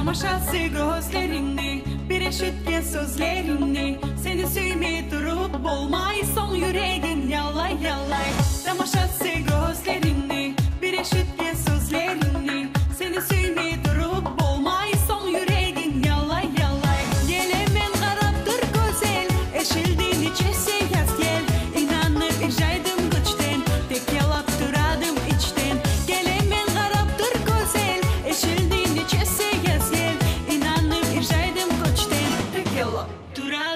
Tamaşası gözlerini Bir eşit eşitke sözlerini Seni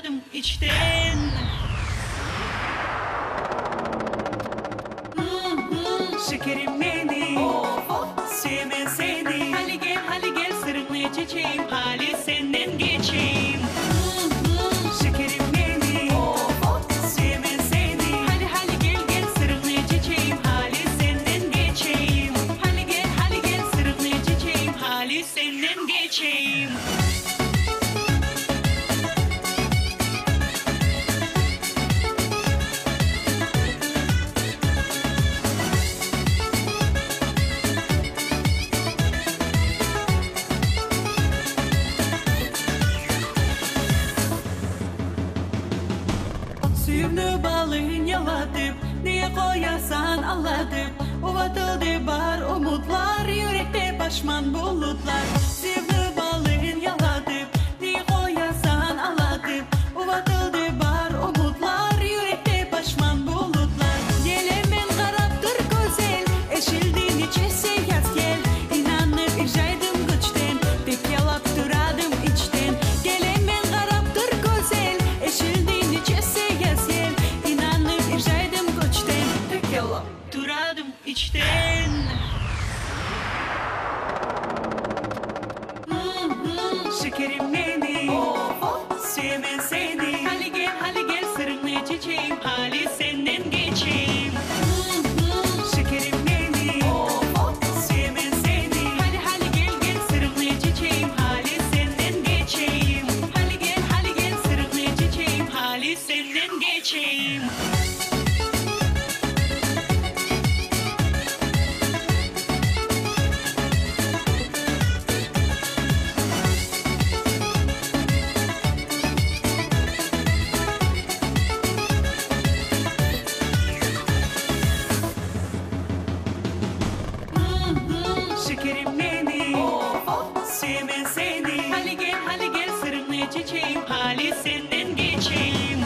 yardım Se querer me Gözümdü balığın yalatip Niye koyasan allatıp Uvatıldı bar umutlar Yürekte başman bulutlar. Duradım içten. Şekerim benim. seni Hadi gel hadi gel sarıl ne çiçeğim Hali senden geçeyim.